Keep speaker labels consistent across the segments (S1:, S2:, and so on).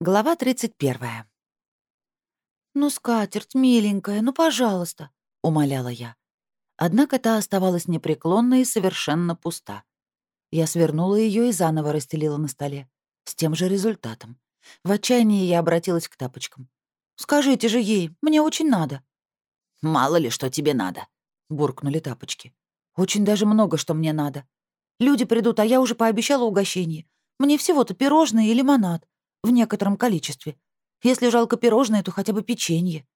S1: Глава 31. «Ну, скатерть, миленькая, ну, пожалуйста», — умоляла я. Однако та оставалась непреклонной и совершенно пуста. Я свернула ее и заново расстелила на столе. С тем же результатом. В отчаянии я обратилась к тапочкам. «Скажите же ей, мне очень надо».
S2: «Мало ли, что тебе надо», — буркнули тапочки.
S1: «Очень даже много, что мне надо. Люди придут, а я уже пообещала угощение. Мне всего-то пирожные и лимонад. В некотором количестве. Если жалко пирожное, то хотя бы печенье.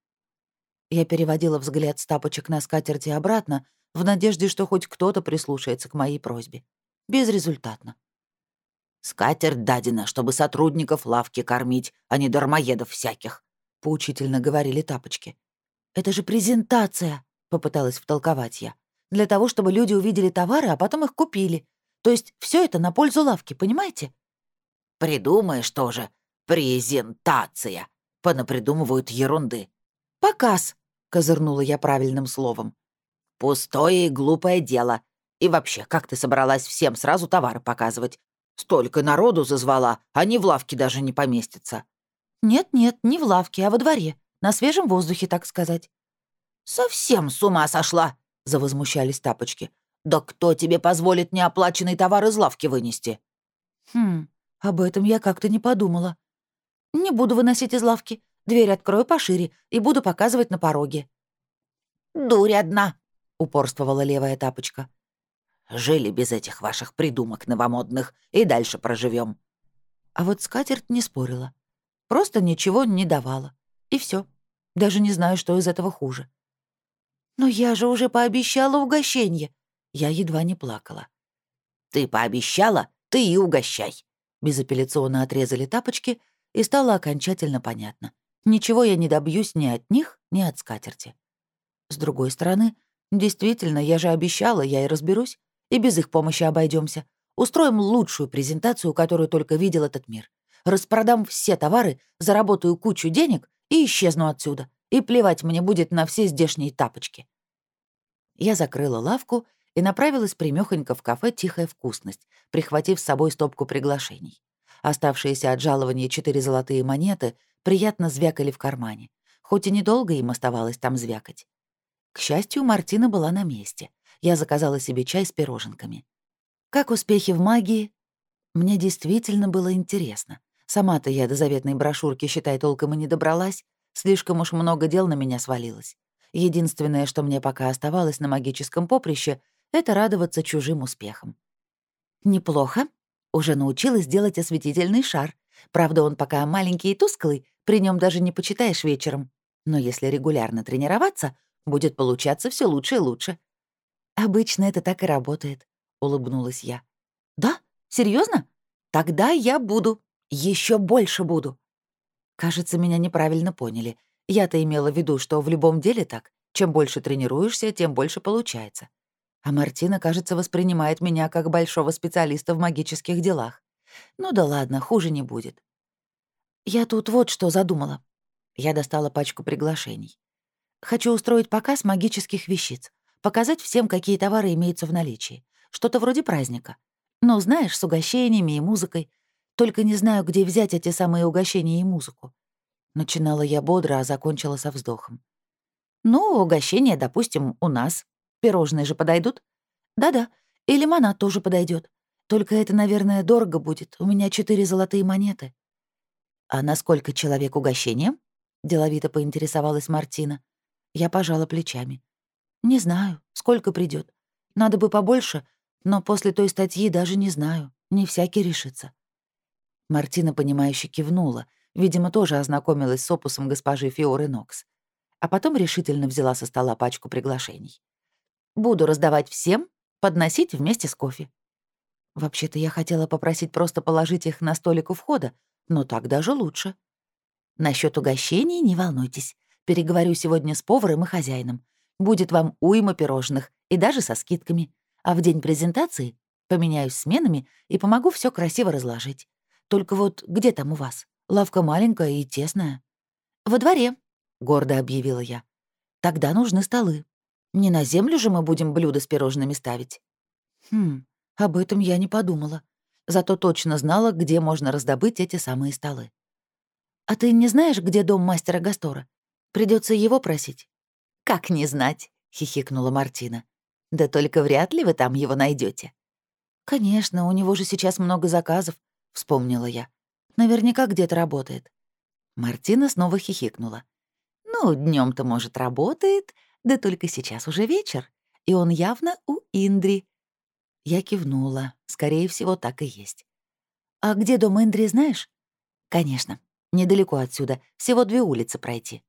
S1: Я переводила взгляд с тапочек на скатерти обратно, в надежде, что хоть кто-то прислушается к моей просьбе. Безрезультатно.
S2: «Скатерть дадена, чтобы сотрудников лавки кормить, а не дармоедов всяких», — поучительно говорили тапочки.
S1: «Это же презентация», — попыталась втолковать я. «Для того, чтобы люди увидели товары, а потом их купили. То есть все это на пользу лавки, понимаете?»
S2: Придумаешь тоже. Презентация. Понапридумывают ерунды.
S1: Показ, козырнула я правильным словом.
S2: Пустое и глупое дело. И вообще, как ты собралась всем сразу товары показывать? Столько народу зазвала, они в лавке даже не поместятся.
S1: Нет-нет, не в лавке, а во дворе. На свежем воздухе, так сказать.
S2: Совсем с ума сошла, завозмущались тапочки. Да кто тебе позволит неоплаченный товар из лавки вынести?
S1: Хм, об этом я как-то не подумала. Не буду выносить из лавки. Дверь открою пошире и буду показывать на пороге.
S2: «Дурь одна», — упорствовала левая тапочка.
S1: «Жили без этих ваших придумок новомодных и дальше проживем. А вот скатерть не спорила. Просто ничего не давала. И все. Даже не знаю, что из этого хуже. «Но я же уже пообещала угощение!» Я едва не плакала.
S2: «Ты пообещала, ты и угощай!»
S1: Безапелляционно отрезали тапочки, и стало окончательно понятно. Ничего я не добьюсь ни от них, ни от скатерти. С другой стороны, действительно, я же обещала, я и разберусь, и без их помощи обойдемся. Устроим лучшую презентацию, которую только видел этот мир. Распродам все товары, заработаю кучу денег и исчезну отсюда. И плевать мне будет на все здешние тапочки. Я закрыла лавку и направилась примёхонько в кафе «Тихая вкусность», прихватив с собой стопку приглашений. Оставшиеся от жалования четыре золотые монеты приятно звякали в кармане, хоть и недолго им оставалось там звякать. К счастью, Мартина была на месте. Я заказала себе чай с пироженками. Как успехи в магии? Мне действительно было интересно. Сама-то я до заветной брошюрки, считай, толком и не добралась. Слишком уж много дел на меня свалилось. Единственное, что мне пока оставалось на магическом поприще, это радоваться чужим успехам. Неплохо. Уже научилась делать осветительный шар. Правда, он пока маленький и тусклый, при нем даже не почитаешь вечером. Но если регулярно тренироваться, будет получаться все лучше и лучше. Обычно это так и работает, улыбнулась я. Да? Серьезно? Тогда я буду. еще больше буду. Кажется, меня неправильно поняли. Я-то имела в виду, что в любом деле так. Чем больше тренируешься, тем больше получается. А Мартина, кажется, воспринимает меня как большого специалиста в магических делах. Ну да ладно, хуже не будет. Я тут вот что задумала. Я достала пачку приглашений. Хочу устроить показ магических вещиц. Показать всем, какие товары имеются в наличии. Что-то вроде праздника. Ну, знаешь, с угощениями и музыкой. Только не знаю, где взять эти самые угощения и музыку. Начинала я бодро, а закончила со вздохом. Ну, угощения, допустим, у нас. Пирожные же подойдут? Да-да, и лимонад тоже подойдет. Только это, наверное, дорого будет. У меня четыре золотые монеты. А на сколько человек угощение? Деловито поинтересовалась Мартина. Я пожала плечами. Не знаю, сколько придет. Надо бы побольше, но после той статьи даже не знаю. Не всякий решится. Мартина, понимающе кивнула, видимо, тоже ознакомилась с опусом госпожи Фиоры Нокс. А потом решительно взяла со стола пачку приглашений. Буду раздавать всем, подносить вместе с кофе. Вообще-то я хотела попросить просто положить их на столик у входа, но так даже лучше. Насчет угощений не волнуйтесь. Переговорю сегодня с поваром и хозяином. Будет вам уйма пирожных и даже со скидками. А в день презентации поменяюсь сменами и помогу все красиво разложить. Только вот где там у вас? Лавка маленькая и тесная. Во дворе, гордо объявила я. Тогда нужны столы. Не на землю же мы будем блюда с пирожными ставить? Хм, об этом я не подумала. Зато точно знала, где можно раздобыть эти самые столы. «А ты не знаешь, где дом мастера Гастора? Придется его просить».
S2: «Как не знать?» — хихикнула Мартина. «Да только вряд ли вы там его найдете.
S1: «Конечно, у него же сейчас много заказов», — вспомнила я. «Наверняка где-то работает».
S2: Мартина снова хихикнула. «Ну, днем то может, работает, да только сейчас уже вечер, и он явно у Индри».
S1: Я кивнула. Скорее всего, так и есть. «А где дом Индри, знаешь?» «Конечно. Недалеко отсюда. Всего две улицы пройти».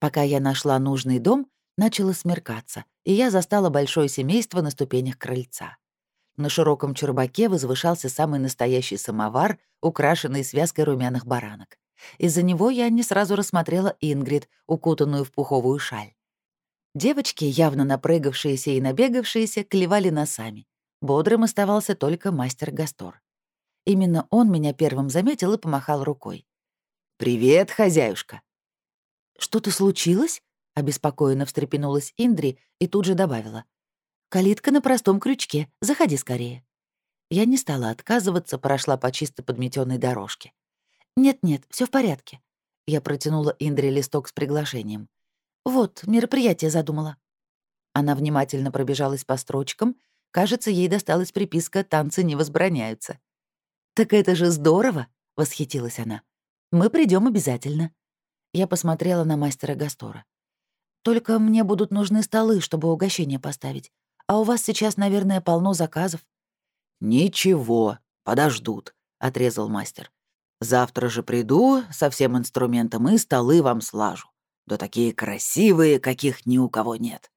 S1: Пока я нашла нужный дом, начало смеркаться, и я застала большое семейство на ступенях крыльца. На широком чурбаке возвышался самый настоящий самовар, украшенный связкой румяных баранок. Из-за него я не сразу рассмотрела Ингрид, укутанную в пуховую шаль. Девочки, явно напрыгавшиеся и набегавшиеся, клевали носами. Бодрым оставался только мастер Гастор. Именно он меня первым заметил и помахал рукой.
S2: «Привет, хозяюшка!»
S1: «Что-то случилось?» — обеспокоенно встрепенулась Индри и тут же добавила. «Калитка на простом крючке. Заходи скорее». Я не стала отказываться, прошла по чисто подметенной дорожке. «Нет-нет, все в порядке». Я протянула Индре листок с приглашением. «Вот, мероприятие задумала». Она внимательно пробежалась по строчкам. Кажется, ей досталась приписка «Танцы не возбраняются». «Так это же здорово!» — восхитилась она. «Мы придем обязательно». Я посмотрела на мастера Гастора. «Только мне будут нужны столы, чтобы угощение поставить. А у вас сейчас, наверное, полно заказов».
S2: «Ничего, подождут», — отрезал мастер. Завтра же приду со всем инструментом и столы вам слажу. Да такие красивые, каких ни у кого нет».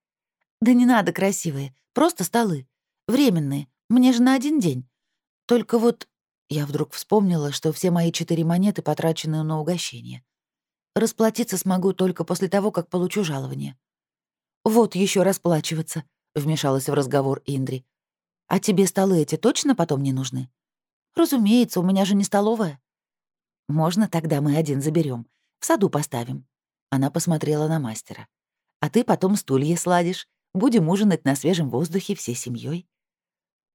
S1: «Да не надо красивые, просто столы. Временные. Мне же на один день. Только вот...» Я вдруг вспомнила, что все мои четыре монеты потрачены на угощение. Расплатиться смогу только после того, как получу жалование. «Вот еще расплачиваться», — вмешалась в разговор Индри. «А тебе столы эти точно потом не нужны?» «Разумеется, у меня же не столовая». «Можно тогда мы один заберем, В саду поставим». Она посмотрела на мастера. «А ты потом стулья сладишь. Будем ужинать на свежем воздухе всей семьей.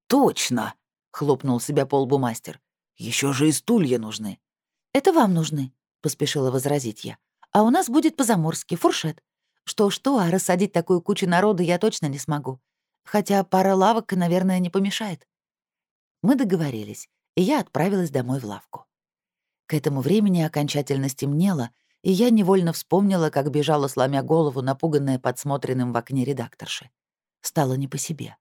S2: «Точно!» — хлопнул себя по лбу мастер. Еще же и стулья нужны».
S1: «Это вам нужны», — поспешила возразить я. «А у нас будет по-заморски, фуршет. Что-что, а рассадить такую кучу народа я точно не смогу. Хотя пара лавок, наверное, не помешает». Мы договорились, и я отправилась домой в лавку. К этому времени окончательно стемнело, и я невольно вспомнила, как бежала, сломя голову, напуганная подсмотренным в окне редакторши. Стало не по себе.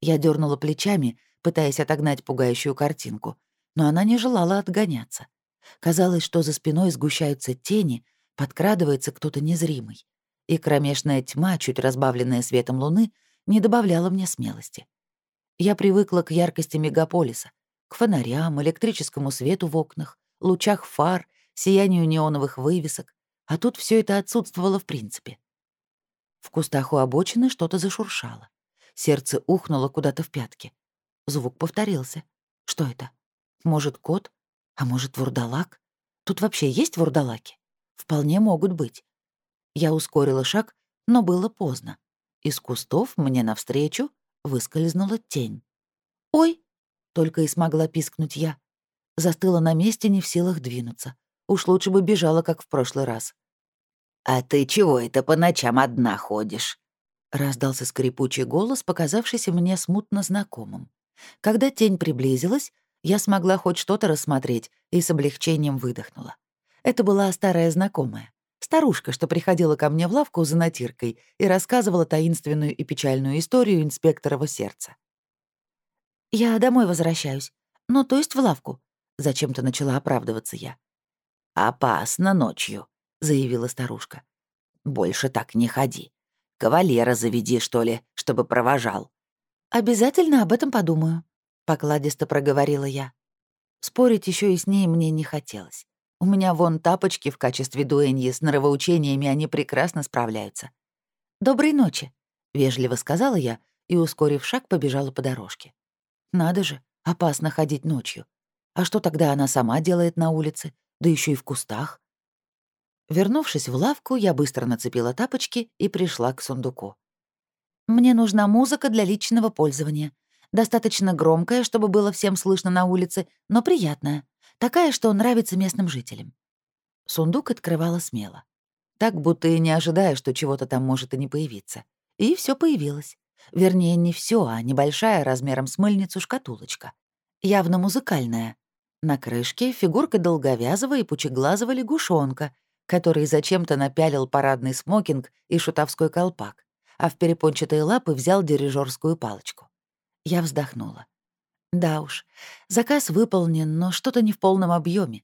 S1: Я дернула плечами, пытаясь отогнать пугающую картинку, но она не желала отгоняться. Казалось, что за спиной сгущаются тени, подкрадывается кто-то незримый, и кромешная тьма, чуть разбавленная светом луны, не добавляла мне смелости. Я привыкла к яркости мегаполиса, к фонарям, электрическому свету в окнах, лучах фар, сиянию неоновых вывесок, а тут все это отсутствовало в принципе. В кустах у обочины что-то зашуршало. Сердце ухнуло куда-то в пятки. Звук повторился. Что это? Может, кот? А может, вурдалак? Тут вообще есть вурдалаки? Вполне могут быть. Я ускорила шаг, но было поздно. Из кустов мне навстречу выскользнула тень. «Ой!» — только и смогла пискнуть я. Застыла на месте, не в силах двинуться. Уж лучше бы бежала, как в прошлый раз.
S2: «А ты чего это по ночам одна ходишь?»
S1: Раздался скрипучий голос, показавшийся мне смутно знакомым. Когда тень приблизилась, я смогла хоть что-то рассмотреть и с облегчением выдохнула. Это была старая знакомая. Старушка, что приходила ко мне в лавку за натиркой и рассказывала таинственную и печальную историю инспекторова сердца. «Я домой возвращаюсь. Ну, то есть в лавку. Зачем-то начала оправдываться я.
S2: «Опасно ночью», — заявила старушка. «Больше так не ходи. Кавалера заведи, что ли, чтобы провожал».
S1: «Обязательно об этом подумаю», — покладисто проговорила я. Спорить еще и с ней мне не хотелось. У меня вон тапочки в качестве дуэньи с норовоучениями, они прекрасно справляются. «Доброй ночи», — вежливо сказала я и, ускорив шаг, побежала по дорожке. Надо же, опасно ходить ночью. А что тогда она сама делает на улице, да еще и в кустах? Вернувшись в лавку, я быстро нацепила тапочки и пришла к сундуку. Мне нужна музыка для личного пользования. Достаточно громкая, чтобы было всем слышно на улице, но приятная. Такая, что нравится местным жителям. Сундук открывала смело. Так, будто и не ожидая, что чего-то там может и не появиться. И все появилось. Вернее, не все, а небольшая размером с мыльницу шкатулочка. Явно музыкальная. На крышке фигурка долговязого и пучеглазого лягушонка, который зачем-то напялил парадный смокинг и шутовской колпак, а в перепончатые лапы взял дирижерскую палочку. Я вздохнула. Да уж, заказ выполнен, но что-то не в полном объеме.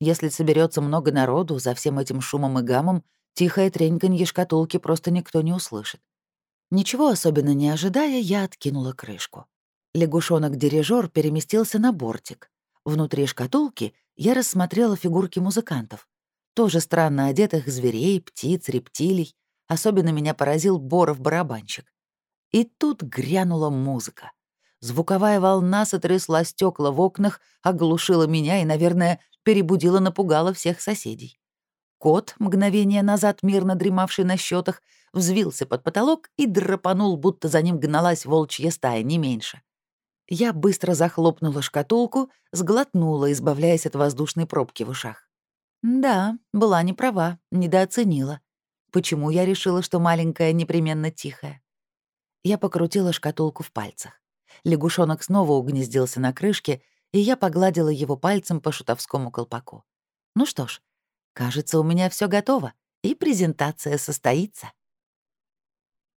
S1: Если соберется много народу, за всем этим шумом и гамом, тихое треньканье шкатулки просто никто не услышит. Ничего особенно не ожидая, я откинула крышку. Лягушонок-дирижер переместился на бортик. Внутри шкатулки я рассмотрела фигурки музыкантов. Тоже странно одетых зверей, птиц, рептилий. Особенно меня поразил Боров-барабанщик. И тут грянула музыка. Звуковая волна сотрясла стекла в окнах, оглушила меня и, наверное, перебудила-напугала всех соседей. Кот, мгновение назад мирно дремавший на счетах, взвился под потолок и драпанул, будто за ним гналась волчья стая, не меньше. Я быстро захлопнула шкатулку, сглотнула, избавляясь от воздушной пробки в ушах. Да, была не права, недооценила. Почему я решила, что маленькая непременно тихая? Я покрутила шкатулку в пальцах. Лягушонок снова угнездился на крышке, и я погладила его пальцем по шутовскому колпаку. Ну что ж, кажется, у меня все готово, и презентация состоится.